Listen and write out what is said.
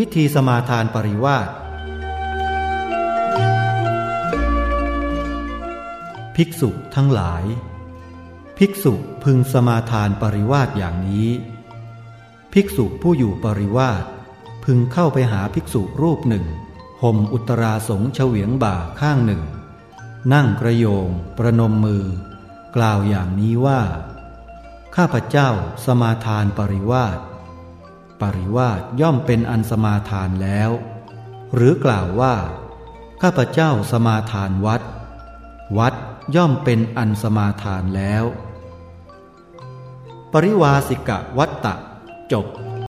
วิธีสมาทานปริวาสภิกษุทั้งหลาย ภิกษุพึงสมาทานปริวาสอย่างนี้ ภิกษุผู้อยู่ปริวาสพึงเข้าไปหาภิกษุรูปหนึ่งห่มอุตราสงเฉวียงบ่าข้างหนึ่ง นั่งกระโยง ประนมมือ กล่าวอย่างนี้ว่า ข้าพเจ้าสมาทานปริวาส ปริวาสย่อมเป็นอันสมาทานแล้ว หรือกล่าวว่า ข้าพเจ้าสมาทานวัด วัดย่อมเป็นอันสมาทานแล้ว ปริวาสิกะวัตตะจบ